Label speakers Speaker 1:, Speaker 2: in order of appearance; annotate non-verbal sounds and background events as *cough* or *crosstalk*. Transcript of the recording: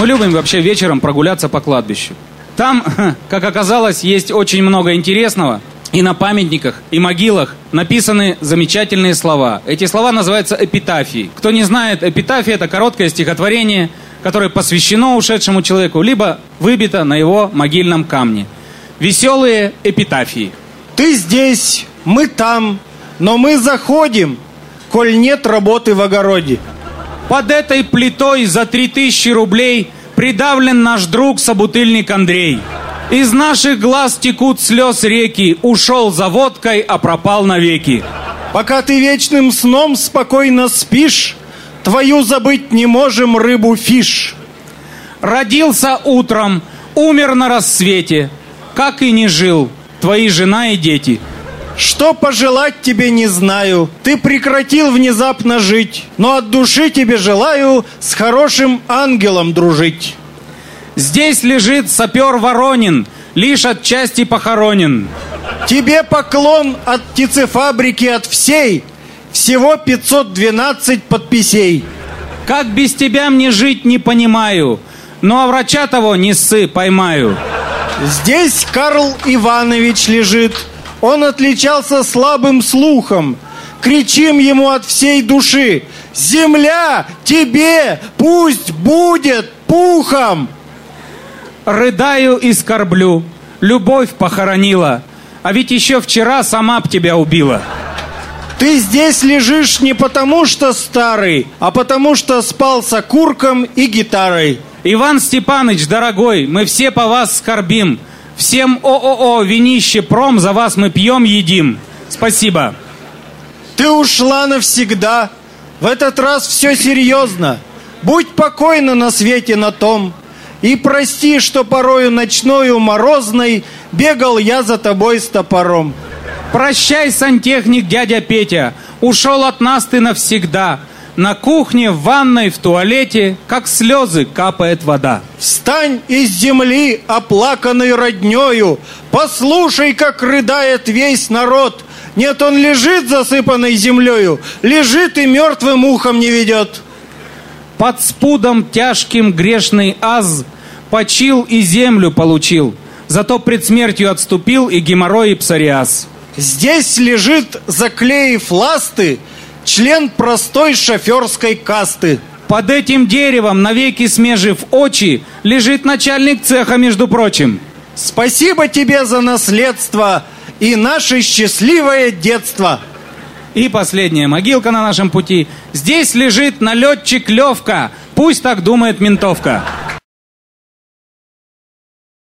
Speaker 1: Мы любим вообще вечером прогуляться по кладбищу. Там, *laughs* как оказалось, есть очень много интересного. И на памятниках, и могилах написаны замечательные слова. Эти слова называются эпитафией. Кто не знает, эпитафия – это короткое стихотворение, которое посвящено ушедшему человеку, либо выбито на его могильном камне. Веселые эпитафии.
Speaker 2: Ты здесь, мы там, но мы заходим, коль нет работы в огороде.
Speaker 1: Под этой плитой за три тысячи рублей придавлен наш друг собутыльник Андрей. Из наших глаз текут слез реки, ушел за водкой, а пропал навеки.
Speaker 2: Пока ты вечным сном спокойно спишь, твою забыть не можем рыбу фиш.
Speaker 1: Родился утром, умер на рассвете, как и не жил, твои жена и дети.
Speaker 2: Что пожелать тебе не знаю, ты прекратил внезапно жить, но от души тебе желаю с хорошим ангелом дружить.
Speaker 1: Здесь лежит сапер Воронин, лишь отчасти похоронен.
Speaker 2: Тебе поклон от птицефабрики от всей, всего 512 подписей.
Speaker 1: Как без тебя мне жить не понимаю, ну а врача того не ссы, поймаю.
Speaker 2: Здесь Карл Иванович лежит, он отличался слабым слухом. Кричим ему от всей души, земля тебе пусть будет пухом
Speaker 1: рыдаю и скорблю, любовь похоронила, а ведь еще вчера сама б тебя убила.
Speaker 2: Ты здесь лежишь не потому, что старый, а потому, что спал с окурком и гитарой.
Speaker 1: Иван Степаныч, дорогой, мы все по вас скорбим. Всем ООО «Винище Пром» за вас мы пьем, едим. Спасибо.
Speaker 2: Ты ушла навсегда. В этот раз все серьезно. Будь покойна на свете на том. И прости, что порою ночною морозной Бегал я за тобой с топором.
Speaker 1: Прощай, сантехник дядя Петя, Ушел от нас ты навсегда. На кухне, в ванной, в туалете, Как слезы капает вода.
Speaker 2: Встань из земли, оплаканной роднёю, Послушай, как рыдает весь народ. Нет, он лежит засыпанной землею, Лежит и мертвым ухом не ведет.
Speaker 1: Под спудом тяжким грешный аз Почил и землю получил Зато пред смертью отступил и геморрой и псориаз
Speaker 2: Здесь лежит, заклеив ласты, Член простой шоферской касты
Speaker 1: Под этим деревом, навеки смежив очи Лежит начальник цеха, между прочим
Speaker 2: Спасибо тебе за наследство и наше счастливое детство.
Speaker 1: И последняя могилка на нашем пути. Здесь лежит налетчик Левка. Пусть так думает ментовка.